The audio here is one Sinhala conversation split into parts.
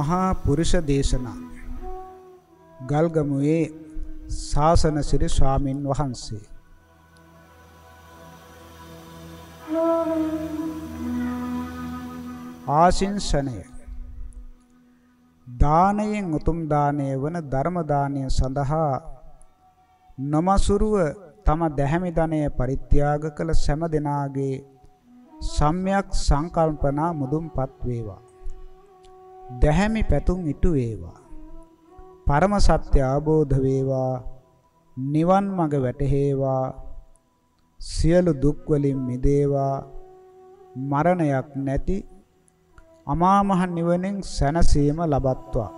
මහා පුරුෂ දේශනා. ගල්ගමුවේ ශාසන සිරි ස්වාමින් වහන්සේ. ආශිංසනය දානයෙන් උතුම් දානය වන ධර්ම දානය සඳහා නමසුරුව තම දැහැමි ධනය පරිත්‍යාග කළ සෑම දෙනාගේ සම්්‍යක් සංකල්පනා මුදුන්පත් වේවා. දැහැමි පැතුම් ඉටු වේවා. පරම සත්‍ය අවබෝධ වේවා. නිවන් මඟ වැටහෙවා. සියලු දුක් වලින් මිදේවා. මරණයක් නැති අමා මහ නිවනෙන් සැනසීම ලබත්වා.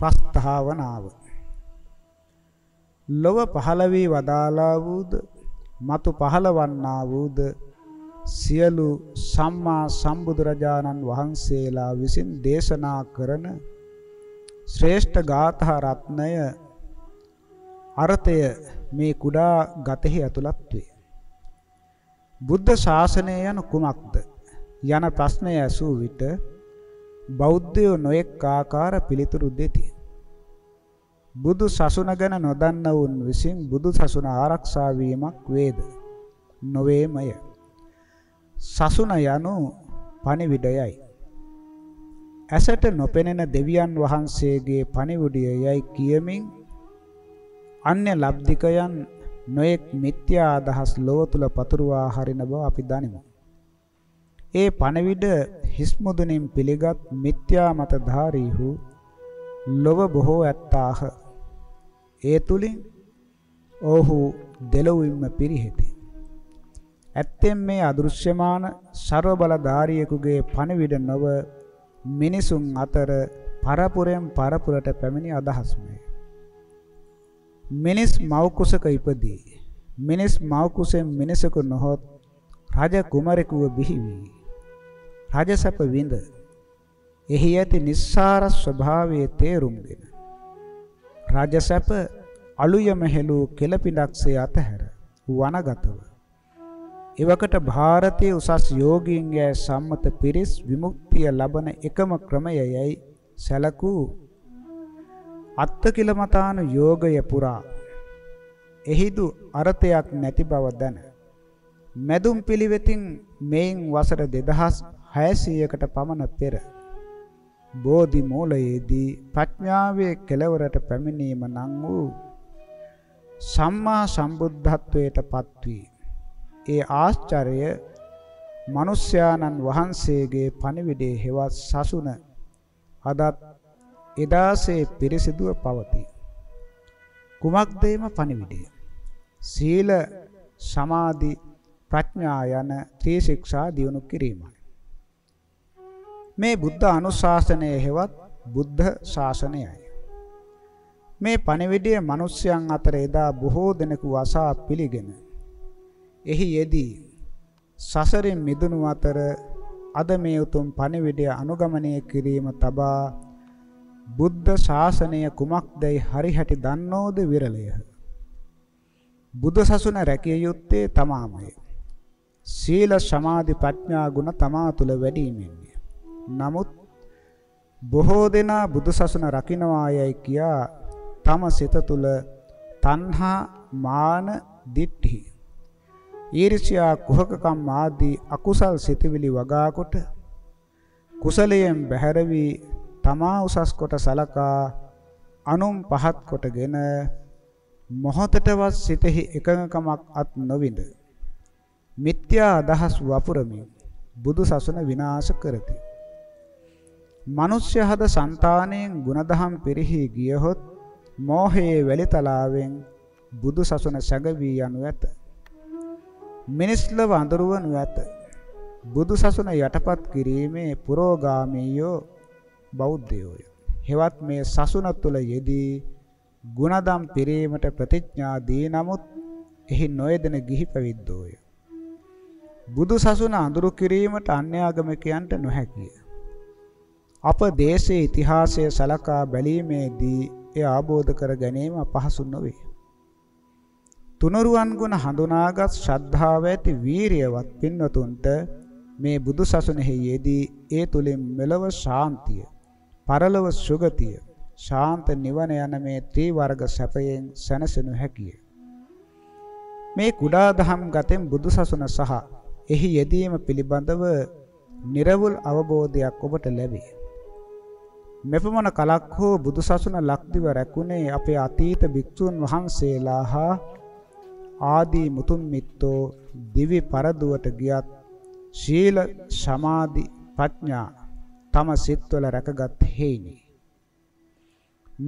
ප්‍රස්තාවනාව ලොව පහළ වී වදාලා වූද මතු පහළවන්නා වූද සියලු සම්මා සම්බුදුරජාණන් වහන්සේලා විසින් දේශනා කරන ශ්‍රේෂ්ඨ ගාථා රත්නය අර්ථය මේ කුඩා ගතෙහි ඇතුළත් වේ. බුද්ධ ශාසනය යන කුමක්ද යන ප්‍රශ්නය ඇසූ විට බෞද්ධයෝ නොඑක් ආකාර පිළිතුරු දෙති. බුදු සසුන ගැන නොදන්නවුන් විසින් බුදු සසුන ආරක්ෂා වීමක් වේද නොවේමය. සසුන යනු පණිවිඩයයි. ඇසට නොපෙනෙන දෙවියන් වහන්සේගේ පණිවිඩයයි කියමින් අන්‍ය ලබ්ධිකයන් නොඑක් මිත්‍යා අදහස් ලොව තුල පතුරවා හරින බව අපි දනිමු. ඒ පණවිඩ හිස්මුදුනින් පිළිගත් මිත්‍යා මතධාරීහු ලොව බොහෝ ඇත්තාහ. ඒ තුලින් ඔහු දෙලොවින්ම පිරිහෙති. ඇත්තෙන් මේ අදෘශ්‍යමාන ਸਰව බලධාරියෙකුගේ පණවිඩ නොව මිනිසුන් අතර පරපුරෙන් පරපුරට පැමිණි අදහස්මය. මිනිස් මව් කුසක ඉපදී මිනිස් මව් කුසෙන් මිනිසෙකු නොහොත් රජ කුමරෙකුව බිහි වී රජසැප විඳ එහි ඇති නිස්සාර ස්වභාවයේ තේරුම්ගෙන රජසැප අලුයම හෙළූ කෙලපිඩක්සේ අතහැර වනගතව එවකට ಭಾರತೀಯ උසස් යෝගීන්ගේ සම්මත පිරිස් විමුක්තිය ලබන එකම ක්‍රමයයි සැලකූ අත්තකිලමතාන යෝගය පුරා එහිදු අර්ථයක් නැති බව දැන මැදුම් පිළිවෙතින් මෙයින් වසර 2600කට පමණ පෙර බෝධි මූලයේදී ප්‍රඥාවේ කෙලවරට පැමිණීම නම් වූ සම්මා සම්බුද්ධත්වයට පත්වී ඒ ආශ්චර්ය මිනිස්යානන් වහන්සේගේ පණිවිඩේ හෙවත් සසුන අදත් එදාසේ පිරිසිදුව පවතී. කුමක්දේම පණිවිඩය? සීල සමාධි ප්‍රඥා යන ත්‍රිශික්ෂා දියුණු කිරීමයි. මේ බුද්ධ අනුශාසනයේ හෙවත් බුද්ධ ශාසනයයි. මේ පණිවිඩය මිනිස්යන් අතර එදා බොහෝ දෙනෙකු අසා පිළිගෙන එහි යෙදී සසරින් මිදුණු අතර අද මේ උතුම් පණිවිඩය අනුගමනය කිරීම තබා බුද්ධ ශාසනය කුමක්දයි හරිහැටි දන්නෝද විරලය. බුදු සසුන රැකිය යුත්තේ තමාමය. සීල සමාධි ප්‍රඥා ගුණ තමා තුල වැඩිමෙන්නේ. නමුත් බොහෝ දෙනා බුදු සසුන රකින්නවායයි කියා තම සිත තුල තණ්හා මාන දිට්ඨි ඊර්ෂ්‍යා කුහකකම් ආදී අකුසල් සිතවිලි වගා කොට කුසලයෙන් බැහැර වී තමා උසස් කොට සලකා අනුම් පහත් කොටගෙන මොහොතටවත් සිතෙහි එකඟකමක් අත් නොවිඳ මිත්‍යා අදහස් වපුරමින් බුදු සසුන විනාශ කරති. මිනිස්්‍ය හද సంతාණයෙන් ಗುಣධම් පිරිහි ගියහොත් මෝහයේ වැලිතලාවෙන් බුදු සසුන සැඟවී යනු ඇත. මිනිස් ලව අඳුරවනු ඇත. බුදු සසුන යටපත් කිරීමේ පුරෝගාමීයෝ බෞද්ධයෝය. හෙවත් මේ සසුන තුළ යෙදී ಗುಣධම් පිරීමට ප්‍රතිඥා දී නමුත් එහි නොයදෙන ගිහි පැවිද්දෝය. බුදු සසුන අඳුරු කිරීමට අන්‍යාගමිකයන්ට නොහැකිය. අප දේශයේ ඉතිහාසය සලකා බැලීමේදී එය ආબોධ කර ගැනීම අපහසු නොවේ. තුනුරුවන් ගුණ හඳුනාගත් ශ්‍රද්ධාව ඇති වීරියවත් පින්වතුන්ට මේ බුදු සසුනේහි යෙදී ඒ තුලින් මෙලව ශාන්තිය, පරලොව සුගතිය, ශාන්ත නිවන යන මේ ත්‍රිවර්ග සැපයෙන් සැනසෙනු හැකිය. මේ කුඩා දහම් ගතෙන් බුදු සසුන සහ එහි යෙදීම පිළිබඳව නිර්වුල් අවබෝධයක් ඔබට ලැබේ. මෙපමණ කලක් හෝ බුදුසසුන ලක්දිව රැකුණේ අපේ අතීත භික්ෂුන් වහන්සේලා හා ආදී මුතුන් මිත්තෝ දිවි පරදුවට ගියත් ශීල සමාධි ප්‍රඥා තම සිත්වල රැකගත් හේිනි.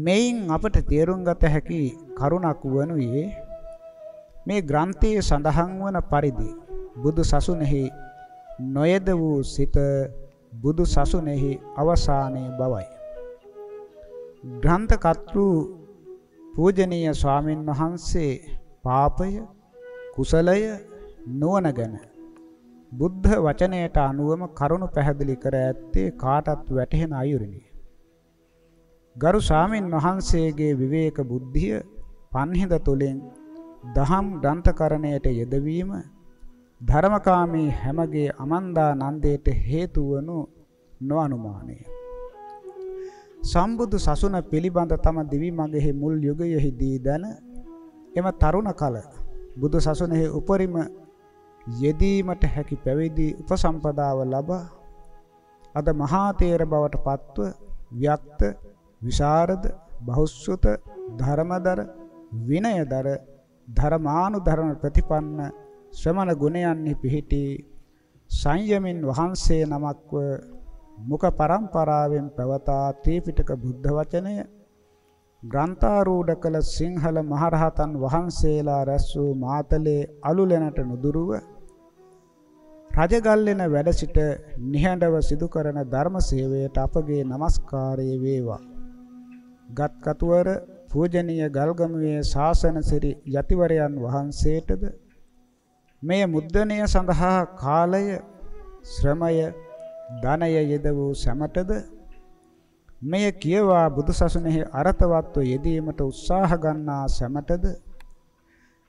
මෙයින් අපට තේරුම් ගත හැකි කරුණක් වනුයේ මේ ග්‍රන්ථයේ සඳහන් වන පරිදි බුදු සසුනේහි නොයද වූ සිත බුදු සසුනේහි අවසානයේ බවයි. ග්‍රන්ථ කර්තෘ පූජනීය ස්වාමින් වහන්සේ පාපය කුසලය නුවණ ගැන බුද්ධ වචනයට අනුවම කරුණු පැහැදිලි කර ඇත්තේ කාටත් වැටහෙන අයුරිනි. ගරු ස්වාමින් වහන්සේගේ විවේක බුද්ධිය පන්හිඳ තුලින් දහම් ග්‍රන්ථකරණයට යෙදවීම ධර්මකාමී හැමගේ අමන්දා නන්දයට හේතු වනු නොඅනුමානය. සම්බුදු සසුන පිළිබඳ තම දිවි මගෙහි මුල් යුගයෙහිදී දැන එම තරුණ කල බුදු සසුනේහි උපරිම යෙදීමට හැකි පැවිදි උපසම්පදාව ලබා අද මහා තේර බවට පත්ව ව්‍යක්ත විශාරද බහුසුත ධර්මදර විනයදර ධර්මානුධර්ම ප්‍රතිපන්න ශ්‍රමණ ගුණයන්හි පිහිටි සංයමින් වහන්සේ නමක්ව මුඛ පරම්පරාවෙන් පැවතා ත්‍රිපිටක බුද්ධ වචනය ග්‍රන්ථාරූඪ කළ සිංහල මහරහතන් වහන්සේලා රැස් වූ මාතලේ අලුලැනට නුදුරුව රජගල්ලෙන වැඩ සිට නිහඬව සිදු කරන ධර්ම සේවයට අපගේ নমස්කාරය වේවා. ගත් කතුවර පූජනීය ගල්ගමුවේ ශාසන සිරි යතිවරයන් වහන්සේටද මේ මුද්දණය සඳහා කාලය ශ්‍රමය ධනය යෙද වූ සැමටද මෙය කියවා බුදුසසුනේහි අරතවත්ව යෙදීමට උත්සාහ ගන්නා සැමටද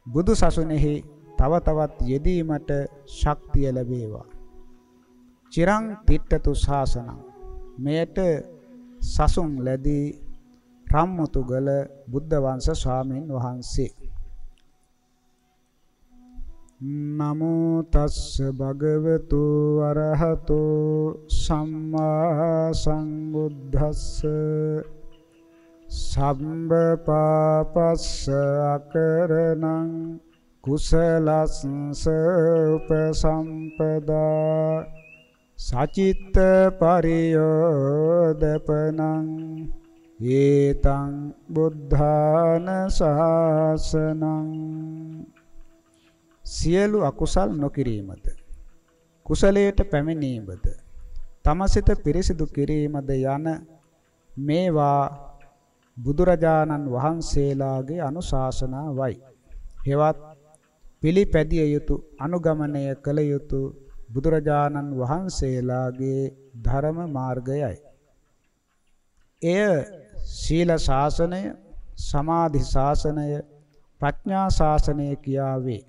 බුදුසසුනේහි තව තවත් යෙදීමට ශක්තිය ලැබේවා. චිරං තිට්ඨතු ශාසනං මෙයට සසුන් ලැබී රම්මුතුගල බුද්ධ වංශ ස්වාමීන් වහන්සේ නමෝ තස්ස භගවතු අරහතෝ සම්මා සම්බුද්දස්ස සම්බ පාපස්ස අකරණං කුසලස්ස උපසම්පදා සචිත්ත පරියෝදපනං ඒතං බුද්ධාන ශාසනං සියලු අකුසල් නොකිරීමද කුසලයට පැමිණීමද තමසිත පිරිසිදු කිරීමද යන මේවා බුදුරජාණන් වහන්සේලාගේ අනුශාසනාවයි. හෙවත් පිළිපැදිය යුතු අනුගමනය කළ යුතු බුදුරජාණන් වහන්සේලාගේ ධර්ම මාර්ගයයි. එය සීල ශාසනය, සමාධි ශාසනය, ප්‍රඥා ශාසනය කියාවේ.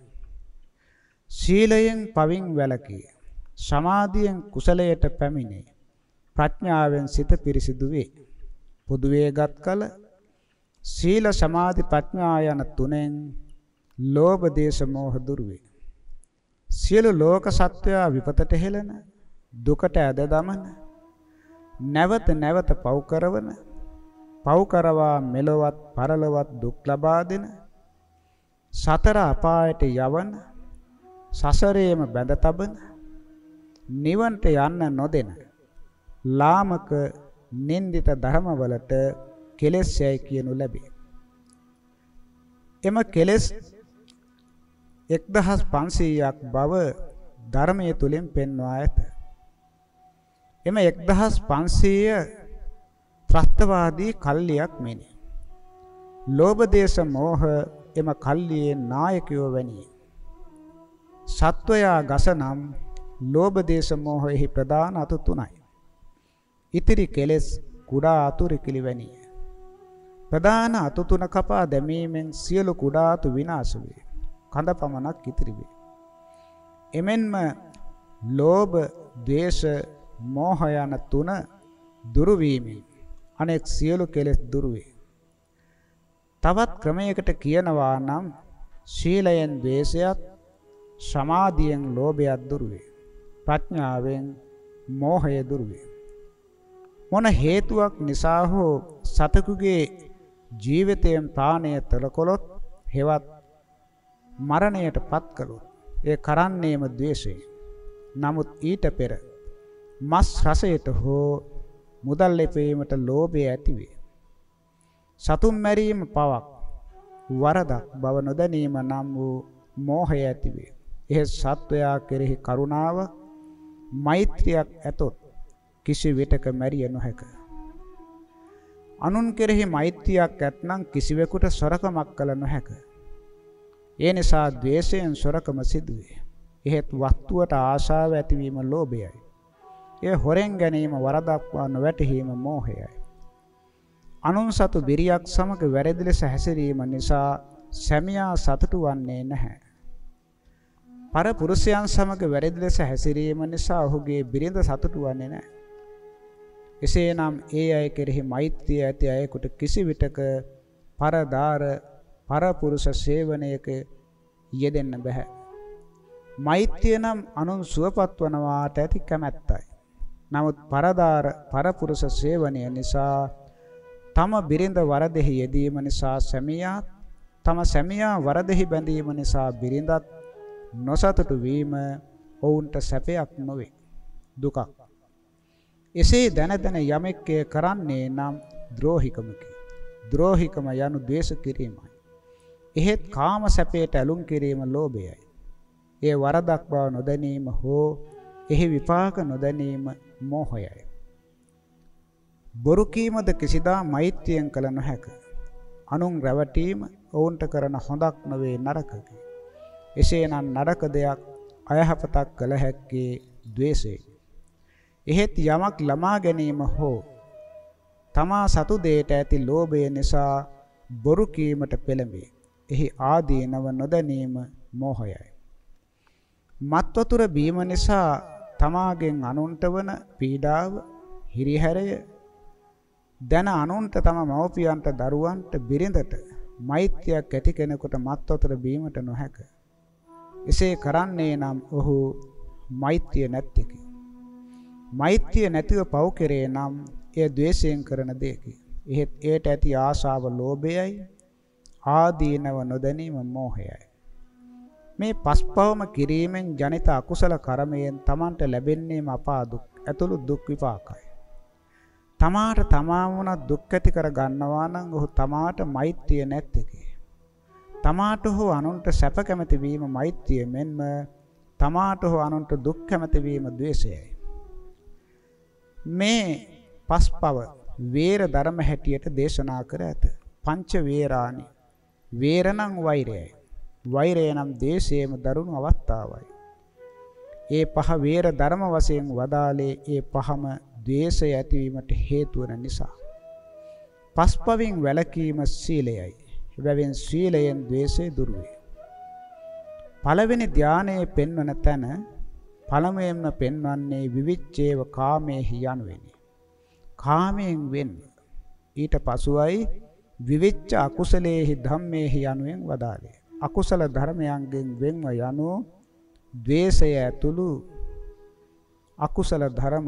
සීලයෙන් පවින් වැළකී සමාධියෙන් කුසලයට පැමිණේ ප්‍රඥාවෙන් සිත පිරිසිදු වේ. පොදුවේගත් කල සීල සමාධි ප්‍රඥා යන තුනෙන් ලෝභ දේශ මොහ දුරු වේ. සියලු ලෝක සත්වයා විපතට හෙළන දුකට ඇද දමන නැවත නැවත පව් කරවන පව් කරවා මෙලොවත් පරලොවත් දුක් ලබා දෙන සතර අපායට යවන සසරේම බැඳ තබන නිවන්ට යන්න නොදෙන ලාමක නින්දිත ධර්මවලට කෙලෙස් යයි කියනු ලැබේ. එම කෙලෙස් 1500ක් බව ධර්මයේ තුලින් පෙන්වා ඇත. එම 1500 ත්‍රස්තවාදී කල්ලියක් මෙනි. ලෝභ දේශ මොහ එම කල්ලියේ නායකයෝ වැනිය. සත්වයා ගස නම් ලෝභ දේශ මොහෙහි ප්‍රධාන අතු තුනයි. ඉතිරි කෙලෙස් කුඩා අතුරු කිලිවැනිය. ප්‍රධාන අතු තුන කපා දැමීමෙන් සියලු කුඩා අතු විනාශ වේ. කඳ පමණක් ඉතිරි වේ. එමෙන්ම ලෝභ, ද්වේෂ, මෝහ යන තුන දුරු වීමෙන් අනෙක් සියලු කෙලෙස් දුරු වේ. තවත් ක්‍රමයකට කියනවා නම් ශීලයෙන් ද්වේෂයත් සමාධියෙන් ලෝභයත් දුරු වේ. ප්‍රඥාවෙන් මෝහය දුරු වේ. මොන හේතුවක් නිසා හෝ සතකුගේ ජීවිතයෙන් ප්‍රාණය තලකොලොත් හෙවත් මරණයට පත් කළොත් ඒ කරන්නේම ද්වේෂය. නමුත් ඊට පෙර මස් රසයට හෝ මුදල් ලැබීමට ලෝභය ඇතිවේ. සතුන් මැරීම පවක් වරදක් බව නොදැනීම නම් වූ මෝහය ඇතිවේ. එහ සත්වයා කෙරෙහි කරුණාව මෛත්‍රියක් ඇතොත් කිසි විටක මැරිය නොහැක. අනුන් කෙරෙහි මෛත්‍රියක් ඇත්නම් කිසිවෙකුට සොරකමක් කළ නොහැක. ඒ නිසා ද්වේෂයෙන් සොරකම සිදුවේ. එහෙත් වස්තුවට ආශාව ඇතිවීම ලෝභයයි. එය හොරෙන් ගැනීම වරදක්වා නොවැටහීම මෝහයයි. අනුන් සතු බිරියක් සමග වැරදි ලෙස හැසිරීම නිසා සැමියා සතුටු වන්නේ නැහැ. පර පුරුෂයන් සමග වැරදි ලෙස හැසිරීම නිසා ඔහුගේ බිරිඳ සතුටු වන්නේ නැහැ. එසේනම් ඒ අය කෙරෙහි මෛත්‍රිය ඇති අයෙකුට කිසි විටක පරදාර පරපුරුෂ සේවනයක යෙදෙන්න බෑ. මෛත්‍රිය නම් අනුන් සුවපත් වනවාට ඇති කැමැත්තයි. නමුත් පරදාර පරපුරුෂ සේවනය නිසා තම බිරිඳ වරදෙහි යෙදීම නිසා සැමියා තම සැමියා වරදෙහි බැඳීම නිසා බිරිඳත් නොසතුටු වීම ඔවුන්ට සැපයක් නොවේ. දුකක්. එසේ දැන දැන යමෙක් කරන්නේ නම් ද්‍රෝහිකමකි. ද්‍රෝහිකම යනු ද්වේෂ කිරීමයි. එහෙත් කාම සැපයට ඇලුම් කිරීම ලෝභයයි. ඒ වරදක් බව නොදැනීම හෝ එහි විපාක නොදැනීම මෝහයයි. බොරු කීමද කිසිදා මෛත්‍රියෙන් කළ නොහැක. අනුන් රැවටීම ඔවුන්ට කරන හොඳක් නොවේ නරකකි. එසේනම් නරක දෙයක් අයහපතක් කළ හැක්කේ द्वේෂයෙන්. එහෙත් යමක් ළමා ගැනීම හෝ තමා සතු දෙයට ඇති ලෝභය නිසා බොරු කීමට පෙළඹේ. එහි ආදීනව නොදැනීම මෝහයයි. මත් වතුර බීම නිසා තමාගෙන් අනුන්ට වන පීඩාව හිරිහැරය දැන අනුන්ට තම මව්පියන්ට දරුවන්ට බිරිඳට මෛත්‍රියක් ඇති කෙනෙකුට මත් වතුර බීමට නොහැක. එසේ කරන්නේ නම් ඔහු මෛත්‍රිය නැත්තේකි. මෛත්‍රිය නැතිව පව් කෙරේ නම් එය ද්වේෂයෙන් කරන දෙයකි. එහෙත් ඒට ඇති ආශාව ලෝභයයි ආදීනව නොදැනීම මෝහයයි. මේ පස්පවම කිරීමෙන් ජනිත අකුසල කර්මයෙන් Tamanට ලැබෙන්නේම අපා දුක් ඇතුළු දුක් විපාකයි. තමාට තමා වුණත් දුක් ඇති කර ගන්නවා නම් ඔහු තමාට මෛත්‍රිය නැත්තේකි. තමාට හෝ අනුන්ට සැප කැමති වීම මෛත්‍රිය මෙන්ම තමාට හෝ අනුන්ට දුක් කැමති වීම ද්වේෂයයි. මේ පස්පව වේර ධර්ම හැටියට දේශනා කර ඇත. පංච වේරානි. වේරණං වෛරයයි. වෛරය නම් දේශයේම දරුණු අවස්ථාවයි. ඒ පහ වේර ධර්ම වශයෙන් වදාලේ ඒ පහම ද්වේෂය ඇතිවීමට හේතු වන නිසා. පස්පවින් වැළකීම සීලයයි. එබැවින් සීලයෙන් ද්වේෂය දුරු වේ. පළවෙනි ධානයේ පෙන්වන තැන පළමුවෙන්ම පෙන්වන්නේ විවිච්ඡේව කාමේහි යනුවෙනි. කාමයෙන් වෙන්න. ඊට පසුවයි විවිච්ඡ අකුසලේහි ධම්මේහි යනුවෙන් වදාළේ. අකුසල ධර්මයන්ගෙන් වෙන්ව යනු ද්වේෂය ඇතුළු අකුසල ධර්ම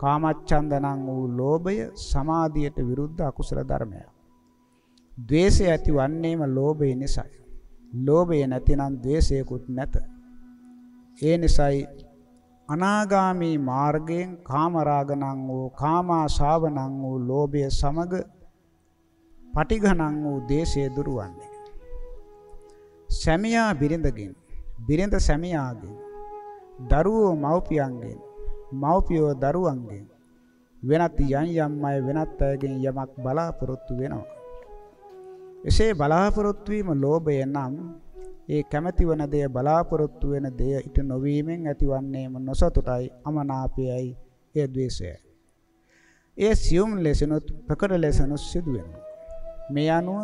කාමච්ඡන්දනං වූ ලෝභය සමාධියට විරුද්ධ අකුසල ධර්මයක්. ද්වේෂය ඇතිවන්නේම ලෝභය නිසායි. ලෝභය නැතිනම් ද්වේෂයකුත් නැත. ඒ නිසායි අනාගාමී මාර්ගයෙන් කාමරාගණං වූ කාමාශාවණං වූ ලෝභය සමග පටිඝණං වූ දේශය දුරවන්නේ. සැමියා බිරිඳගෙන් බිරිඳ සැමියාගෙන් දරුවෝ මව්පියන්ගෙන් මව්පියෝ දරුවන්ගෙන් වෙනත් යම් යම් අය වෙනත් අයගෙන් යමක් බලාපොරොත්තු වෙනවා. එසේ බලාපොරොත්තු වීම ලෝභය නම් ඒ කැමැති වන දෙය බලාපොරොත්තු වෙන දෙය ඊට නොවීමෙන් ඇතිවන්නේම නොසතුටයි අමනාපයයි ඒ ද්වේෂයයි. ඒ සියුම් ලෙසනොත් ප්‍රකට ලෙසනොත් සිදුවෙනවා. මේ අනුව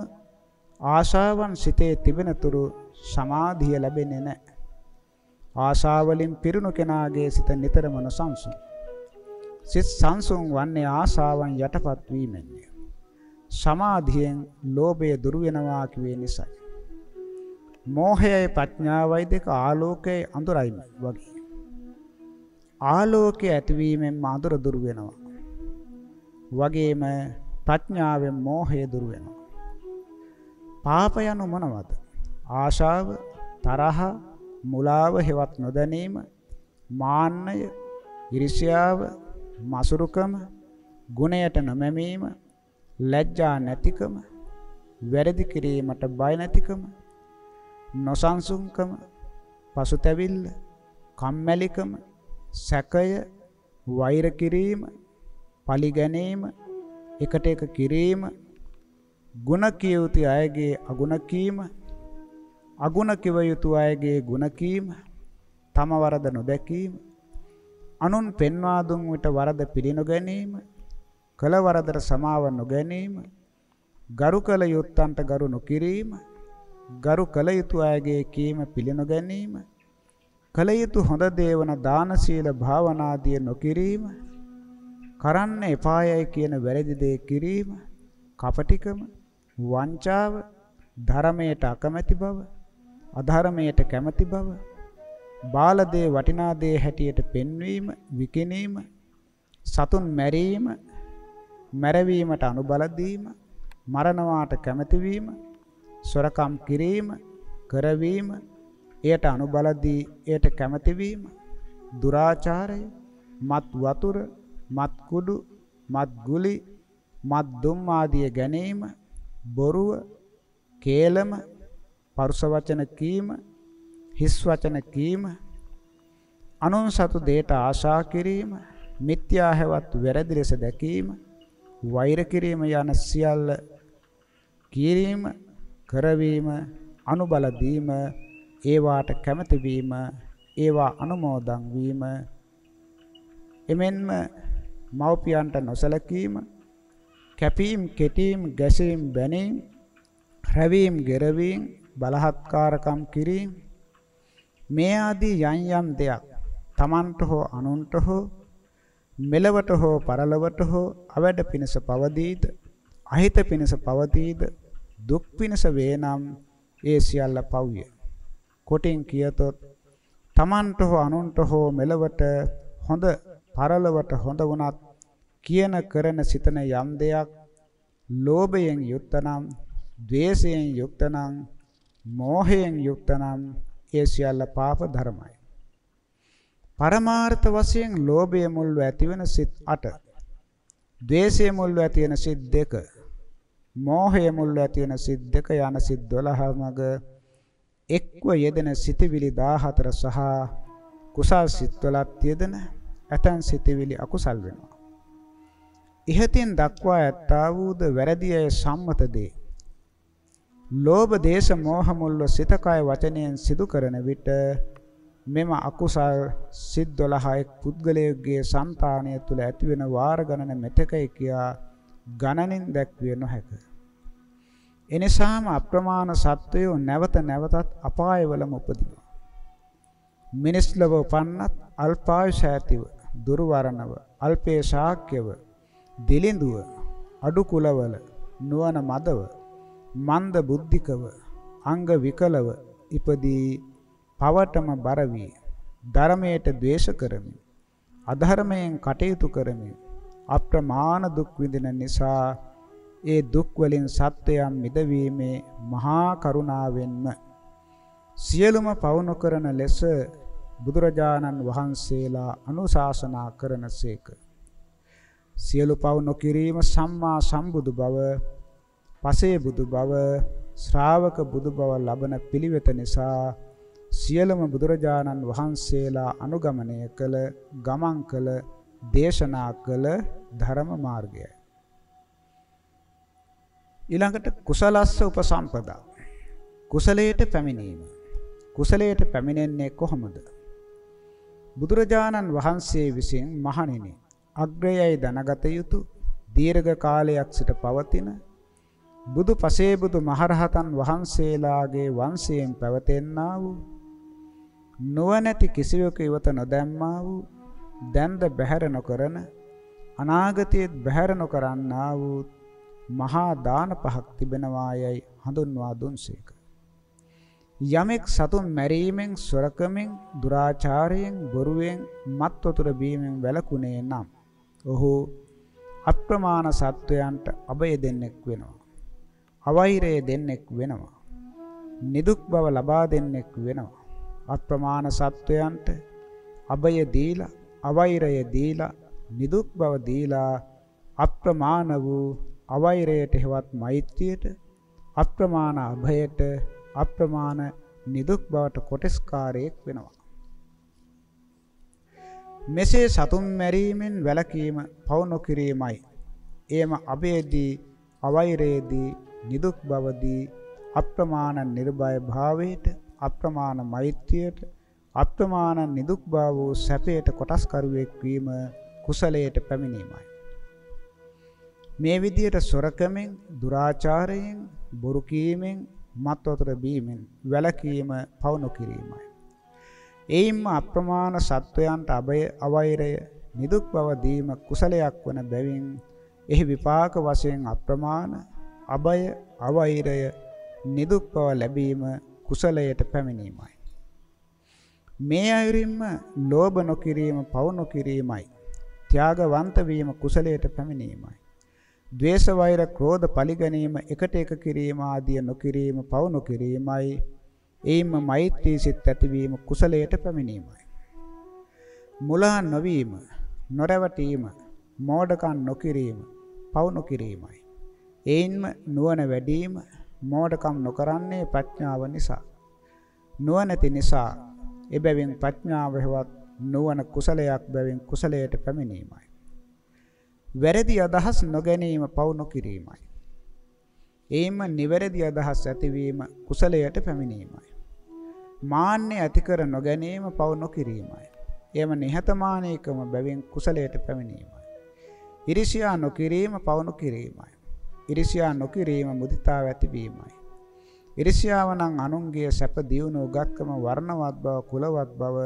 ආශාවන් සිතේ තිබෙන තුරු සමාධිය ලැබෙන්නේ නැහැ. ආශාවලින් පිරුණු කෙනාගේ සිත නිතරම නොසන්සුන්. සිත සංසුන් වන්නේ ආශාවන් යටපත් වීමෙන්ය. සමාධියෙන් ලෝභය දුරු වෙනවා කියේ නිසායි. මෝහයයි ප්‍රඥාවයි දෙක ආලෝකයේ අඳුරයි වගේ. ආලෝකයේ ඇතිවීමෙන් අඳුර දුරු වෙනවා. වගේම ප්‍රඥාවෙන් මෝහය දුරු වෙනවා. පාප යනු මොනවද? ආශාව, තරහ, මුලාව හෙවත් නොදැනීම, මාන්නය, iriසියාව, මසුරුකම, ගුණයට නොමැමීම, ලැජ්ජා නැතිකම, වැරදි කිරීමට බය නැතිකම, නොසන්සුන්කම, පසුතැවිල්ල, කම්මැලිකම, සැකය, වෛර කිරීම, පලිගැනීම, එකට එක කිරීම, ගුණ කිය යුතු අයගේ අගුණ කීම, අගුණ කිව යුතු අයගේ ගුණ කීම, තම වරද නොදැකීම, අනුන් පෙන්වා දුන් විට වරද පිළිනොගැනීම, කළ වරදට සමාව නොගැනීම, ගරු කළ යුත්තන්ට ගරු නොකිරීම, ගරු කළ යුතු අයගේ කීම පිළිනොගැනීම, කළ යුතු හොඳ දේවන දාන සීල භාවනාදිය නොකිරීම, කරන්න එපායයි කියන වැරදි දේ කිරීම, කපටිකම, වංචාව, ධර්මයට අකමැති බව, අධර්මයට කැමැති බව, බාල දේ වටිනා දේ හැටියට පෙන්වීම, විකිනීම, සතුන් මැරීම, මැරවීමට අනුබල දීම, මරණවාට කැමැති වීම, සොරකම් කිරීම, කරවීම, එයට අනුබල දී එයට කැමැති වීම, දුරාචාරය, මත් වතුර, මත් කුඩු, මත් ගුලි, මත් දුම් ආදිය ගැනීම, බොරුව, කේලම, පරුස වචන කීම, හිස් වචන කීම, අනුන් සතු දෙයට ආශා කිරීම, මිත්‍යා හැවත් වැරදි ලෙස දැකීම, වෛර කිරීම යන සියල්ල කිරීම, කරවීම, අනුබල දීම, ඒවාට කැමැති වීම, ඒවා අනුමෝදන් වීම, එමෙන්ම මව්පියන්ට නොසලකීම, කැපීම්, කෙටීම්, ගැසීම්, බැනීම්, රැවීම්, ගෙරවීම්, බලහත්කාරකම් කිරීම. මේ ආදී යම් යම් දෙයක් තමන්ට හෝ අනුන්ට හෝ මෙලවට හෝ පරලවට හෝ අවැඩ පිණස පවදීද අහිත පිණස පවදීද දුක් පිණස වේනම් ඒ සියල්ල පව්ය. කොටින් කියතොත් තමන්ට හෝ අනුන්ට හෝ මෙලවට හොඳ පරලවට හොඳ වුණත් කියන කරන සිතන යම් දෙයක් ලෝභයෙන් යුක්තනම් ද්වේෂයෙන් යුක්තනම් මෝහයෙන් යුක්තනම් ඒ සියල්ල පාප ධර්මයි. පරමාර්ථ වශයෙන් ලෝභය මුල්ව ඇතිවන සිත් 8. ද්වේෂය මුල්ව ඇතිවන සිත් 2. මෝහය මුල්ව ඇතිවන සිත් 2 යන සිත් 12 මග එක්ව යෙදෙන සිතවිලි 14 සහ කුසල් සිත්වලත් යෙදෙන ඇතන් සිතවිලි අකුසල් වෙනවා. ඉහතින් දක්වා ඇත්තා වූද වැරදි අය සම්මත දේ ලෝභ දේශ මෝහ මුල්ව සිත කය වචනයෙන් සිදු කරන විට මෙම අකුසල් සිත් 12 එක් පුද්ගලයෙකුගේ సంతානය තුළ ඇතිවෙන වාර ගණන මෙතකයි කියා ගණනින් දැක්විය නොහැක. එනිසාම අප්‍රමාණ සත්වයෝ නැවත නැවතත් අපායවලම උපදිනවා. මිනිස් ලොව උපන්නත් අල්පායුෂ ඇතිව, දුර්වරණව, අල්පේ ශාක්‍යව, දිලිඳුව, අඩු කුලවල, නුවණ මදව මන්ද බුද්ධිකව අංග විකලව ඉපදී පවටම බර වී ධර්මයට ද්වේෂ කරමින් අධර්මයෙන් කටයුතු කරමින් අප්‍රමාණ දුක් විඳින නිසා ඒ දුක් වලින් සත්වයන් මිදවීමේ මහා කරුණාවෙන්ම සියලුම පවුණු කරන ලෙස බුදුරජාණන් වහන්සේලා අනුශාසනා කරනසේක සියලු පවුණු කිරීම සම්මා සම්බුදු බව පසේ බුදු බව ශ්‍රාවක බුදු බව ලබන පිළිවෙත නිසා සියලුම බුදුරජාණන් වහන්සේලා අනුගමනය කළ ගමන් කළ දේශනා කළ ධර්ම මාර්ගයයි. ඊළඟට කුසලස්ස උපසම්පදා. කුසලයට පැමිණීම. කුසලයට පැමිණෙන්නේ කොහොමද? බුදුරජාණන් වහන්සේ විසින් මහණෙනි අග්‍රයයි දැනගත යුතු දීර්ඝ කාලයක් සිට පවතින බුදු පසේබුදු මහරහතන් වහන්සේලාගේ වංශයෙන් පැවතෙන්නා වූ නුවණැති කිසිවෙකු ඉවත නොදැම්මා වූ දැන්ද බැහැර නොකරන අනාගතයේත් බැහැර නොකරන්නා වූ මහා දාන පහක් තිබෙනවායයි හඳුන්වා දුන්සේක. යමෙක් සතුන් මැරීමෙන් සොරකමෙන් දුරාචාරයෙන් බොරුවෙන් මත් වතුර බීමෙන් වැළකුණේ නම් ඔහු අප්‍රමාණ සත්වයන්ට අබය දෙන්නෙක් වෙනවා. අවෛරය දෙන්නෙක් වෙනවා. නිදුක් බව ලබා දෙන්නෙක් වෙනවා. අප්‍රමාණ සත්වයන්ට අබය දීලා අවෛරය දීලා නිදුක් බව දීලා අප්‍රමාණ වූ අවෛරයට හෙවත් මෛත්‍රියට අප්‍රමාණ අභයට අප්‍රමාණ නිදුක් බවට කොටස්කාරයෙක් වෙනවා. මෙසේ සතුන් මැරීමෙන් වැළකීම පව නොකිරීමයි. එයම අභයදී අවෛරයේදී නිදුක් බවදී අප්‍රමාණ නිර්භය භාවයට අප්‍රමාණ මෛත්‍රියට අප්‍රමාණ නිදුක් බව වූ සැපයට කොටස්කරුවෙක් වීම කුසලයට පැමිණීමයි. මේ විදියට සොරකමෙන් දුරාචාරයෙන් බොරු කීමෙන් මත් වතුර බීමෙන් වැළකීම පව නොකිරීමයි. එයින්ම අප්‍රමාණ සත්වයන්ට අබය අවෛරය නිදුක් බව දීම කුසලයක් වන බැවින් එහි විපාක වශයෙන් අප්‍රමාණ අබය අවෛරය නිදුක් බව ලැබීම කුසලයට පැමිණීමයි. මේ අයුරින්ම ලෝභ නොකිරීම පව නොකිරීමයි. ත්‍යාගවන්ත වීම කුසලයට පැමිණීමයි. ද්වේෂ වෛර ක්‍රෝධ පරිගැනීම එකට එක කිරීම ආදිය නොකිරීම පව නොකිරීමයි. එයින්ම මෛත්‍රී සිත් ඇතිවීම කුසලයට පැමිණීමයි. මුලා නොවීම, නොරැවටීම, මෝඩකම් නොකිරීම, පව නොකිරීමයි. එයින්ම නුවණ වැඩිම, මෝඩකම් නොකරන්නේ ප්‍රඥාව නිසා. නුවණැති නිසා එබැවින් ප්‍රඥාව හෙවත් නුවණ කුසලයක් බැවින් කුසලයට පැමිණීමයි. වැරදි අදහස් නොගැනීම පව නොකිරීමයි. එයින්ම නිවැරදි අදහස් ඇතිවීම කුසලයට පැමිණීමයි. මාන්නේ ඇති කර නොගැනීම පව නොකිරීමයි. එයම නිහතමානීකම බැවින් කුසලයට පැමිණීමයි. ඉරිසියා නොකිරීම පව නොකිරීමයි. ඉරිසියා නොකිරීම මුදිතාව ඇතිවීමයි. ඉරිසියාව නම් අනුන්ගේ සැප දියුණු උගත්කම වර්ණවත් බව කුලවත් බව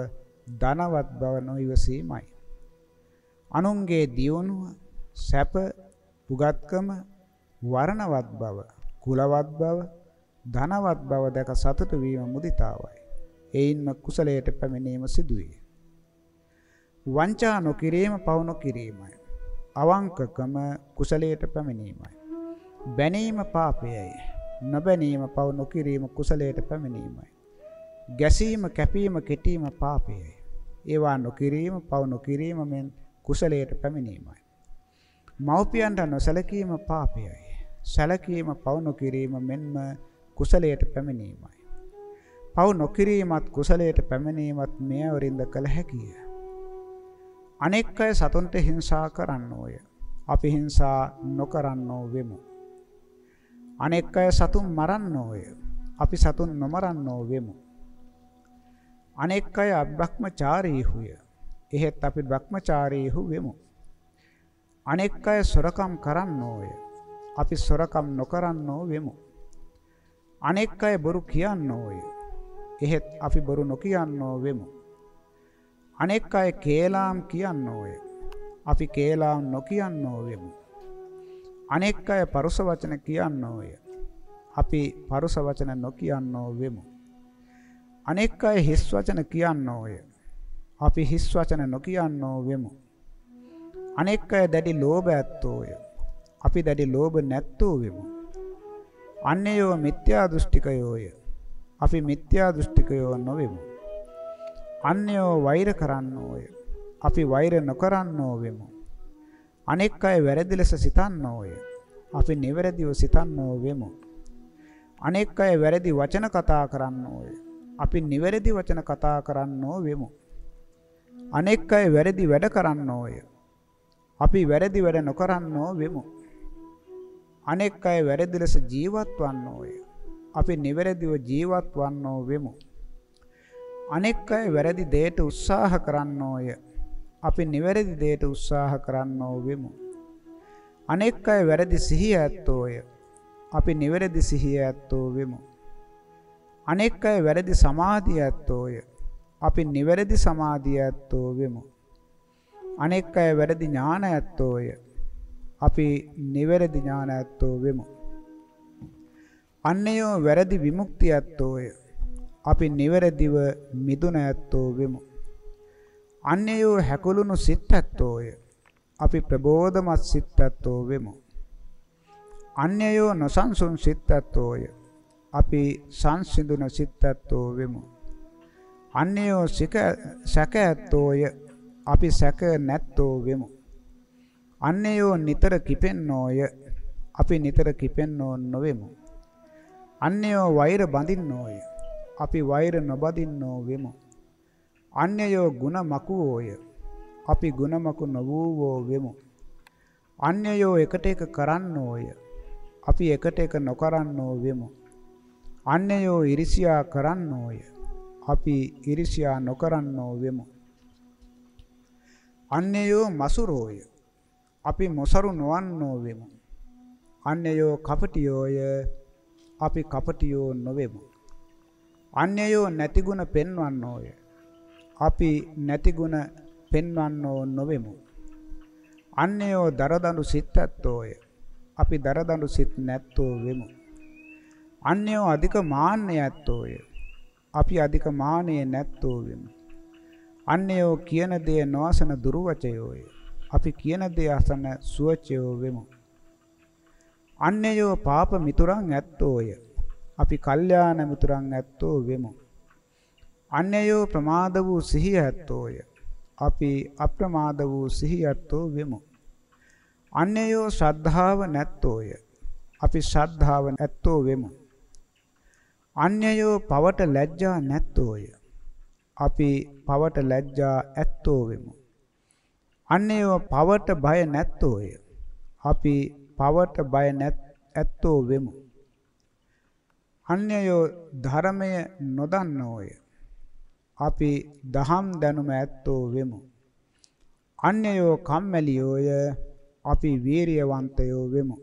ධනවත් බව නොඉවසීමයි. අනුන්ගේ දියුණුව සැප උගත්කම වර්ණවත් බව කුලවත් බව ධනවත් බව දැක සතුටු වීම මුදිතාවයි. එයින්ම කුසලයට පැමිණීම සිදුවේ. වංචා නොකිරීම පව නොකිරීමයි. අවංකකම කුසලයට පැමිණීමයි. බැනීම පාපයයි. නොබැනීම පව නොකිරීම කුසලයට පැමිණීමයි. ගැසීම කැපීම කෙටීම පාපයයි. ඒවා නොකිරීම පව නොකිරීම මෙන් කුසලයට පැමිණීමයි. මව්පියන්ට නොසලකීම පාපයයි. සැලකීම පව නොකිරීම මෙන්ම කුසලයට පැමිණීමයි. පව නොකිරීමත් කුසලයට පැමිණීමත් මෙයවරින්ද කළ හැකිය. අනෙක් අය සතුන්ට හිංසා කරන්නෝය. අපි හිංසා නොකරන්නෝ වෙමු. අනෙක් අය සතුන් මරන්නෝය. අපි සතුන් නොමරන්නෝ වෙමු. අනෙක් අය අබ්‍රහ්මචාරීහුය. එහෙත් අපි බ්‍රහ්මචාරීහු වෙමු. අනෙක් අය සොරකම් කරන්නෝය. අපි සොරකම් නොකරන්නෝ වෙමු. අනෙක් අය බොරු කියන්නෝය. එහෙත් අපි බොරු නොකියන්නෝ වෙමු. අනෙක් අය කේලාම් කියන්නෝය. අපි කේලාම් නොකියන්නෝ වෙමු. අනෙක් අය පරුස වචන කියන්නෝය. අපි පරුස වචන නොකියන්නෝ වෙමු. අනෙක් අය හිස් වචන කියන්නෝය. අපි හිස් වචන නොකියන්නෝ වෙමු. අනෙක් අය දැඩි ලෝභ ඇත්තෝය. අපි දැඩි ලෝභ නැත්තෝ වෙමු. අන්‍යයෝ මිත්‍යා දෘෂ්ටිකයෝය. අපි මිත්‍යා දෘෂ්ටිකයෝ නොවෙමු. අන්‍යයෝ වෛර කරන්නෝය. අපි වෛර නොකරන්නෝ වෙමු. අනෙක් අය වැරදි ලෙස සිතන්නෝය. අපි නිවැරදිව සිතන්නෝ වෙමු. අනෙක් අය වැරදි වචන කතා කරන්නෝය. අපි නිවැරදි වචන කතා කරන්නෝ වෙමු. අනෙක් අය වැරදි වැඩ කරන්නෝය. අපි වැරදි වැඩ නොකරන්නෝ වෙමු. අනෙක් අය වැරදි ලෙස ජීවත් වන්නෝය. අපි නිවැරදිව ජීවත් වන්නෝ වෙමු. අනෙක් අය වැරදි දෙයට උත්සාහ කරන්නෝය. අපි නිවැරදි දෙයට උත්සාහ කරන්නෝ වෙමු. අනෙක් අය වැරදි සිහිය ඇත්තෝය. අපි නිවැරදි සිහිය ඇත්තෝ වෙමු. අනෙක් අය වැරදි සමාධිය ඇත්තෝය. අපි නිවැරදි සමාධිය ඇත්තෝ වෙමු. අනෙක් අය වැරදි ඥාන ඇත්තෝය. අපි නිවැරදි ඥාන ඇත්තෝ වෙමු. අන්නයෝ වැරදි විමුක්තිය ඇත්තෝය. අපි නිවැරදිව මිදුන ඇත්තෝ වෙමු. අන්නයෝ හැකුළුණු සිත් ඇත්තෝය. අපි ප්‍රබෝධමත් සිත් ඇත්තෝ වෙමු. අන්‍යයෝ නොසන්සුන් සිත් ඇත්තෝය. අපි සංසිඳුන සිත් ඇත්තෝ වෙමු. අන්‍යයෝ සික සැක ඇත්තෝය. අපි සැක නැත්තෝ වෙමු. අන්‍යයෝ නිතර කිපෙන්නෝය. අපි නිතර කිපෙන්නෝ නොවෙමු. අන්‍යයෝ වෛර බඳින්නෝය. අපි වෛර නොබදින්නෝ වෙමු. අන්‍යයෝ ಗುಣ මකුවෝය. අපි ಗುಣ මකු නොවූවෝ වෙමු. අන්‍යයෝ එකට එක කරන්නෝය. අපි එකට එක නොකරන්නෝ වෙමු. අන්‍යයෝ ඉරිසියා කරන්නෝය. අපි ඉරිසියා නොකරන්නෝ වෙමු. අන්‍යයෝ මසුරෝය. අපි මොසරු නොවන්නෝ වෙමු. අන්‍යයෝ කපටියෝය. අපි කපටියෝ නොවෙමු. අන්‍යයෝ නැතිගුණ පෙන්වන්නෝය. අපි නැතිගුණ පෙන්වන්නෝ නොවෙමු. අන්‍යයෝ දරදඬු සිත් ඇත්තෝය. අපි දරදඬු සිත් නැත්තෝ වෙමු. අන්‍යෝ අධික මාන්නය ඇත්තෝය. අපි අධික මානය නැත්තෝ වෙමු. අන්‍යෝ කියන දේ නොඅසන දුර්වචයෝය. අපි කියන දේ අසන සුවචයෝ වෙමු. අන්‍යයෝ පාප මිතුරන් ඇත්තෝය. අපි කල්යාණ මිතුරන් ඇත්තෝ වෙමු. අන්‍යයෝ ප්‍රමාද වූ සිහිය ඇත්තෝය. අපි අප්‍රමාද වූ සිහිය ඇත්තෝ වෙමු. අන්‍යයෝ ශ්‍රද්ධාව නැත්තෝය. අපි ශ්‍රද්ධාව නැත්තෝ වෙමු. අන්‍යයෝ පවට ලැජ්ජා නැත්තෝය. අපි පවට ලැජ්ජා ඇත්තෝ වෙමු. අන්‍යයෝ පවට බය නැත්තෝය. අපි පවට බය නැත් ඇත්තෝ වෙමු. අන්‍යයෝ ධර්මය නොදන්නෝය. අපි දහම් දැනුම ඇත්තෝ වෙමු. අන්‍යයෝ කම්මැලියෝය අපි වීරියවන්තයෝ වෙමු.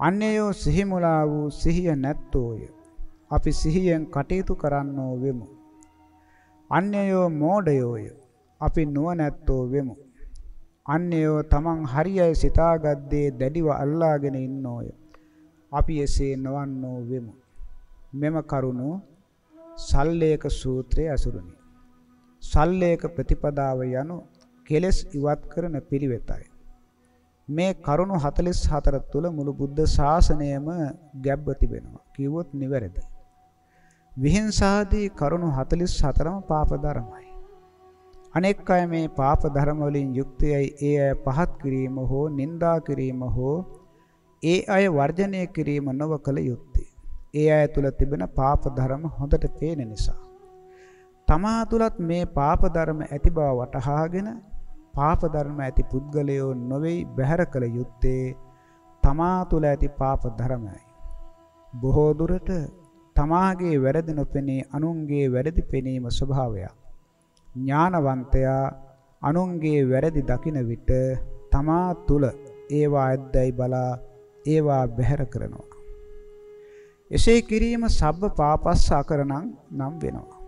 අන්‍යයෝ සිහිමුලා වූ සිහිය නැත්තෝය. අපි සිහියෙන් කටයුතු කරන්නෝ වෙමු. අන්‍යයෝ මෝඩයෝය. අපි නුවණැත්තෝ වෙමු. අන්‍යයෝ තමන් හරියයි සිතාගත් දේ දැඩිව අල්ලාගෙන ඉන්නෝය. අපි එසේ නොවන්නෝ වෙමු. මෙම කරුණු සල්ලේක සූත්‍රයේ අසුරුනි. සල්ලේක ප්‍රතිපදාව යනු කෙලෙස් ඉවත් කරන පිළිවෙතයි. මේ කරුණු 44 තුල මුළු බුද්ධ ශාසනයම ගැබ්ව තිබෙනවා. කිව්වොත් නිවැරදි. විහිංසාදී කරුණු 44ම පාප ධර්මයි. අනෙක් අය මේ පාප ධර්ම වලින් යුක්තයයි ඒ අය පහත් කිරීම හෝ නිඳා කිරීම හෝ ඒ අය වර්ජනය කිරීම නොව කළ යුත්තේ. ඒ අය තුල තිබෙන පාප ධර්ම හොඳට පේන නිසා. තමා තුලත් මේ පාප ධර්ම ඇති බව වටහාගෙන පාප ධර්ම ඇති පුද්ගලයෝ නොවේයි බැහැර කළ යුත්තේ තමා තුළ ඇති පාප ධර්මයි. බොහෝ දුරට තමාගේ වැරදි නොපෙනී අනුන්ගේ වැරදි පෙනීම ස්වභාවයක්. ඥානවන්තයා අනුන්ගේ වැරදි දකින විට තමා තුළ ඒවා ඇද්දයි බලා ඒවා බැහැර කරනවා. එසේ කිරීම සබ්බ පාපස්ස අකරණං නම් වෙනවා.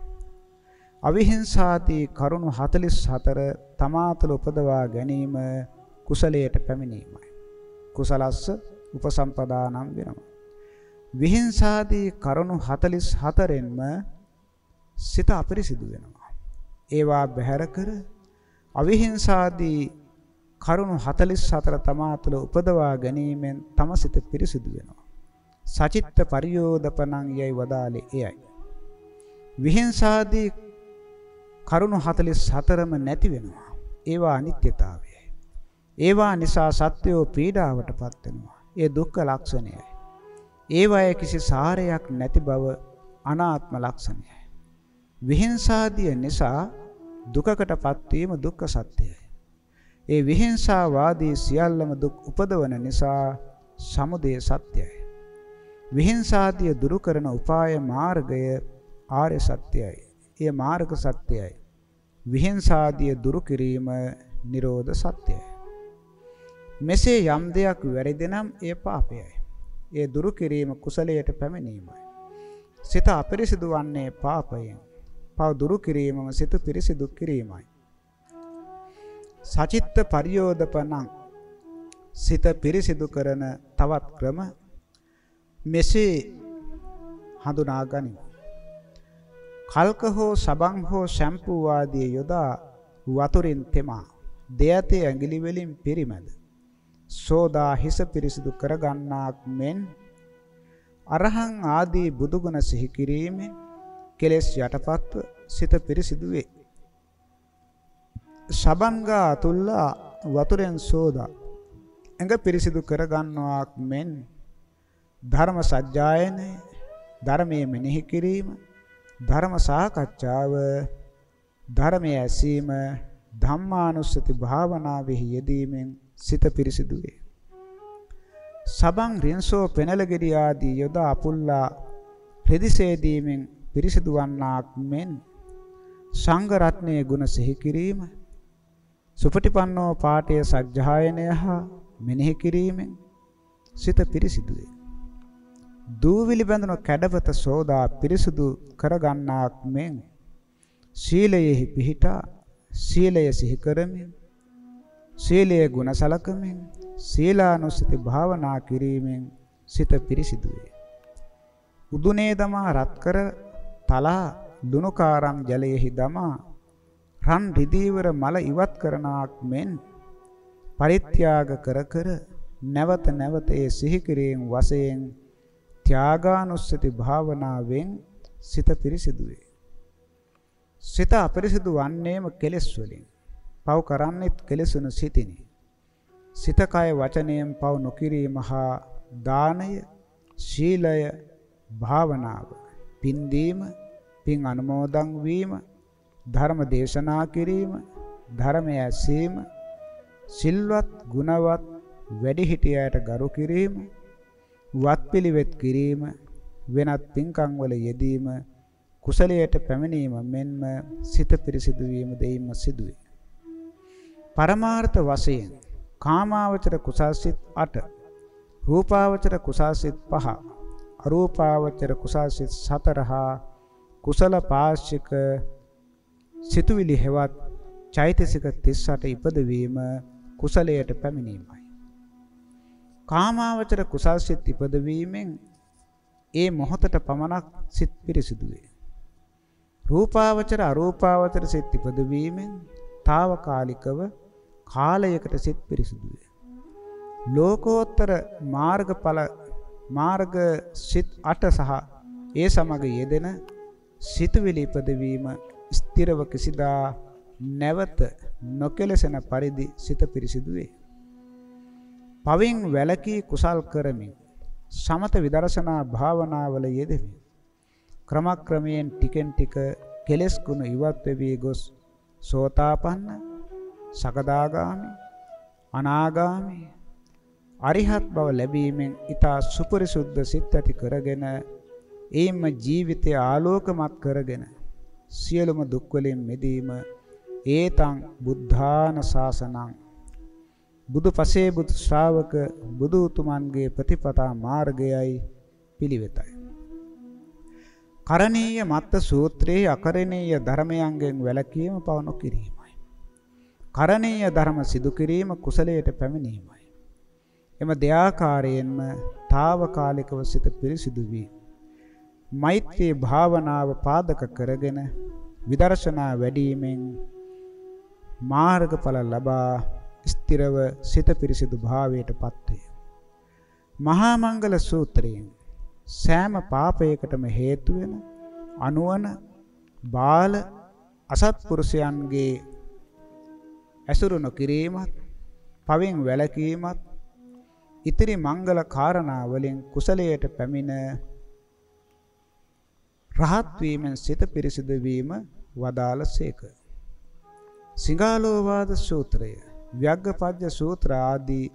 අවිහිංසාදී කරුණු 44 තමා තුළ උපදවා ගැනීම කුසලයට පැමිණීමයි. කුසලස්ස උපසම්පදානම් වෙනවා. විහිංසාදී කරුණු 44න්ම සිත අපිරිසිදු වෙනවා. ඒවා බැහැර කර අවිහිංසාදී කරුණු 44 තමා තුළ උපදවා ගැනීමෙන් තම සිත පිරිසිදු වෙනවා. සචිත්ත පරියෝදපණං යයි වදාලේ එයයි. විහිංසාදී කරුණු 44ම නැති වෙනවා. ඒවා අනිත්‍යතාවයයි. ඒවා නිසා සත්වෝ පීඩාවටපත් වෙනවා. ඒ දුක්ඛ ලක්ෂණයයි. ඒවායේ කිසි සාරයක් නැති බව අනාත්ම ලක්ෂණයයි. විහිංසාදිය නිසා දුකකටපත් වීම දුක්ඛ සත්‍යයයි. ඒ විහිංසාවාදී සියල්ලම දුක් උපදවන නිසා සමුදය සත්‍යයයි. විහිංසාදිය දුරු කරන උපාය මාර්ගය ආර්ය සත්‍යයයි. එය මාර්ග සත්‍යයයි. විහිංසාදිය දුරු කිරීම නිරෝධ සත්‍යයයි. මෙසේ යම් දෙයක් වැරදිනම් එය පාපයයි. ඒ දුරු කිරීම කුසලයට පැමිණීමයි. සිත අපිරිසිදු වන්නේ පාපයෙන්. පව දුරු කිරීමම සිත පිරිසිදු කිරීමයි. සචිත්ත පරියෝදපනං සිත පිරිසිදු කරන තවත් ක්‍රම මෙසේ හඳුනා ගනිමු. කල්ක හෝ සබන් හෝ ෂැම්පූ ආදී යොදා වතුරින් තෙමා දෙයතේ ඇඟිලි වලින් පිරිමැද සෝදා හිස පිරිසිදු කරගන්නාක් මෙන් අරහං ආදී බුදුගුණ සිහි කිරීමෙන් කෙලෙස් යටපත්ව සිත පිරිසිදු වේ. සබන්ගා අතුල්ලා වතුරෙන් සෝදා ඇඟ පිරිසිදු කරගන්නාක් මෙන් ධර්ම සජ්ජායනය ධර්මයේ මෙනෙහි කිරීම ධර්ම සාකච්ඡාව ධර්මයේ ඇසීම ධම්මානුස්සති භාවනාවෙහි යෙදීමෙන් සිත පිරිසිදු වේ. සබන් රින්සෝ පෙනලගෙඩි ආදී යොදා අපුල්ලා රෙදිසේදීමෙන් පිරිසිදු වන්නාක් මෙන් සංඝ රත්නයේ ගුණ සිහි කිරීම සුපටිපන්නෝ පාඨය සජ්ජායනය හා මෙනෙහි කිරීමෙන් සිත පිරිසිදු වේ. දූවිලි බැඳුණු කැඩපත සෝදා පිරිසුදු කරගන්නාක් මෙන් සීලයෙහි පිහිටා සීලය සිහි කරමින් සීලයේ ගුණ සලකමින් සීලානුස්සති භාවනා කිරීමෙන් සිත පිරිසිදු වේ. උදුනේ දමා රත් කර තලා දුනුකාරම් ජලයෙහි දමා රන් රිදීවර මල ඉවත් කරනාක් මෙන් පරිත්‍යාග කර කර නැවත නැවත ඒ සිහි කිරීම වශයෙන් ත්‍යාගානුස්සති භාවනාවෙන් සිත පිරිසිදු වේ. සිත අපරිසිදු වන්නේම කෙලෙස් වලින්. පව් කරන්නෙත් කෙලෙසුණු සිතිනි. සිත කය වචනයෙන් පව් නොකිරීම හා දානය, ශීලය, භාවනාව, පින්දීම, පින් අනුමෝදන් වීම, ධර්ම දේශනා කිරීම, ධර්මය ඇසීම, සිල්වත්, ගුණවත්, වැඩිහිටියයට ගරු කිරීම, වත්පිළිවෙත් කිරීම, වෙනත් පින්කම් වල යෙදීම, කුසලයට පැමිණීම මෙන්ම සිත පිරිසිදු වීම දෙයින්ම සිදුවේ. පරමාර්ථ වශයෙන් කාමාවචර කුසල්සිත 8 රූපාවචර කුසල්සිත 5 අරූපාවචර කුසල්සිත 4 හා කුසල පාශික සිතුවිලි හෙවත් චෛතසික 38 ඉපදවීම කුසලයට පැමිණීමයි කාමාවචර කුසල්සිත ඉපදවීමෙන් ඒ මොහොතට පමණක් සිත් පිරිසිදු වේ රූපාවචර අරූපාවචර සිත් ඉපදවීමෙන් తాවකාලිකව කාලයකට සිත් පිරිසුදු වේ. ලෝකෝත්තර මාර්ගඵල මාර්ග සිත් 8 සහ ඒ සමග යෙදෙන සිතුවිලි ඉපදවීම ස්ථිරව කිසිදා නැවත නොකෙලසෙන පරිදි සිත පිරිසිදු වේ. පවෙන් වැළකී කුසල් කරමින් සමත විදර්ශනා භාවනාවල යෙදෙමි. ක්‍රමක්‍රමයෙන් ටිකෙන් ටික කෙලෙස් ගුණ ඉවත් වෙවි ගොස් සෝතාපන්න සකදාගාමි අනාගාමි අරිහත් බව ලැබීමෙන් ඊතා සුපරිසුද්ධ සිත් ඇති කරගෙන එයින්ම ජීවිතය ආලෝකමත් කරගෙන සියලුම දුක් වලින් මිදීම ඒතං බුද්ධාන ශාසනං බුදු පසේ බුදු ශ්‍රාවක බුදු උතුමන්ගේ ප්‍රතිපතා මාර්ගයයි පිළිවෙතයි කරණීය මත්ත සූත්‍රයේ අකරණීය ධර්මයන්ගෙන් වැළකීම පවනො කිරීමයි. කරණීය ධර්ම සිදු කිරීම කුසලයට පැමිණීමයි. එම දෙආකාරයෙන්ම తాවකාලිකව සිත පිරිසිදු වී මෛත්‍රී භාවනාව පාදක කරගෙන විදර්ශනා වැඩිමෙන් මාර්ගඵල ලබා ස්ථිරව සිත පිරිසිදු භාවයට පත්වේ. මහා මංගල සූත්‍රයෙන් සෑම පාපයකටම හේතු වෙන අනුවන බාල අසත්පුරුෂයන්ගේ ඇසුරු නොකිරීමත් පවෙන් වැළකීමත් ඉතිරි මංගල කාරණා වලින් කුසලයට පැමිණ රහත් වීමෙන් සිත පිරිසිදු වීම වදාළසේක. සිංහාලෝවාද සූත්‍රය, ව්‍යග්ගපද්‍ය සූත්‍ර ආදී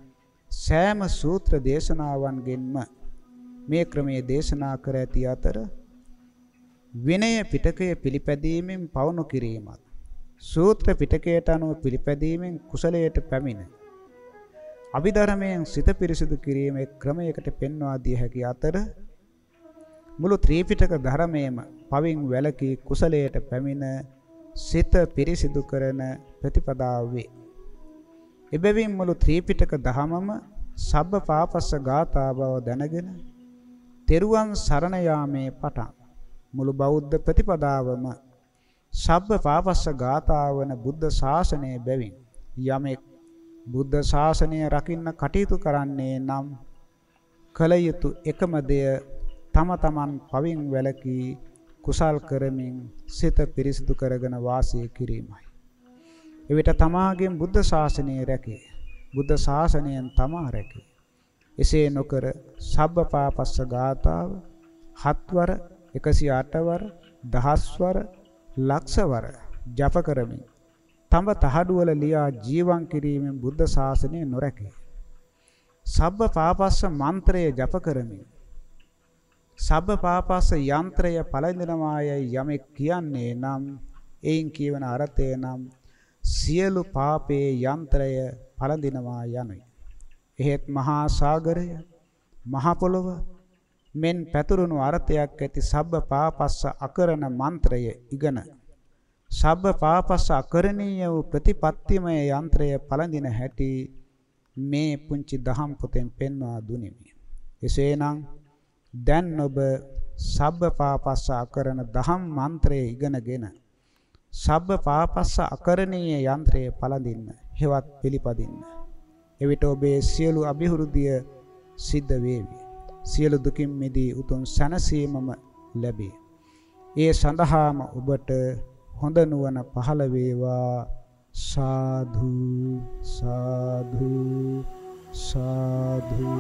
සෑම සූත්‍ර දේශනාවන්ගෙන්ම මේ ක්‍රමයේ දේශනා කර ඇති අතර විනය පිටකය පිළිපැදීමෙන් පවුණු කිරීමත් සූත්‍ර පිටකයට අනුව පිළිපැදීමෙන් කුසලයට පැමිණ අභිධර්මයෙන් සිත පිරිසිදු කිරීමේ ක්‍රමයකට පෙන්වා දිය හැකි අතර මුළු ත්‍රිපිටක ධර්මයේම පවින් වැළකී කුසලයට පැමිණ සිත පිරිසිදු කරන ප්‍රතිපදාව වේ. එබැවින් මුළු ත්‍රිපිටක ධහමම සබ්බ පාපස්ස ගාථා බව දැනගෙන තෙරුවන් සරණ යාමේ පටන් මුළු බෞද්ධ ප්‍රතිපදාවම සබ්බ පාපස්ස ගාථා වන බුද්ධ ශාසනය බැවින් යමෙක් බුද්ධ ශාසනය රකින්න කටයුතු කරන්නේ නම් කල යුතු එකම දෙය තම තමන් පවින් වැළකී කුසල් කරමින් සිත පිරිසිදු කරගෙන වාසය කිරීමයි. එවිට තමාගෙන් බුද්ධ ශාසනය රැකේ. බුද්ධ ශාසනයෙන් තමා රැකේ. එසේ නොකර සබ්බපාපස්ස ගාතාව හත්වර 108 වර දහස්වර ලක්ෂවර ජප කරමින් තඹ තහඩුවල ලියා ජීවන් කිරීමෙන් බුද්ධ ශාසනය නොරැකේ. සබ්බ පාපස්ස මන්ත්‍රය ජප කරමින් සබ්බ පාපස්ස යන්ත්‍රය පළඳිනවායයි යමෙක් කියන්නේ නම් එයින් කියවන අර්ථය නම් සියලු පාපේ යන්ත්‍රය පළඳිනවා යනුයි. එහෙත් මහා සාගරය මහ පොළොව මෙන් පැතුරුණු අර්ථයක් ඇති සබ්බ පාපස්ස අකරණ මන්ත්‍රය ඉගෙන සබ්බ පාපස්ස අකරණීය වූ ප්‍රතිපත්තිමය යන්ත්‍රය පළඳින හැටි මේ පුංචි දහම් පොතෙන් පෙන්වා දුනිමි. එසේනම් දැන් ඔබ සබ්බ පාපස්ස අකරණ දහම් මන්ත්‍රය ඉගෙනගෙන සබ්බ පාපස්ස අකරණීය යන්ත්‍රය පළඳින්න හෙවත් පිළිපදින්න. එවිට ඔබේ සියලු અભිවෘද්ධිය සිද්ධ වේවි. සියලු දුකින් මිදී උතුම් සැනසීමම ලැබේ. ඒ සඳහාම ඔබට හොඳ නුවණ පහළ වේවා සාධු සාධු සාධු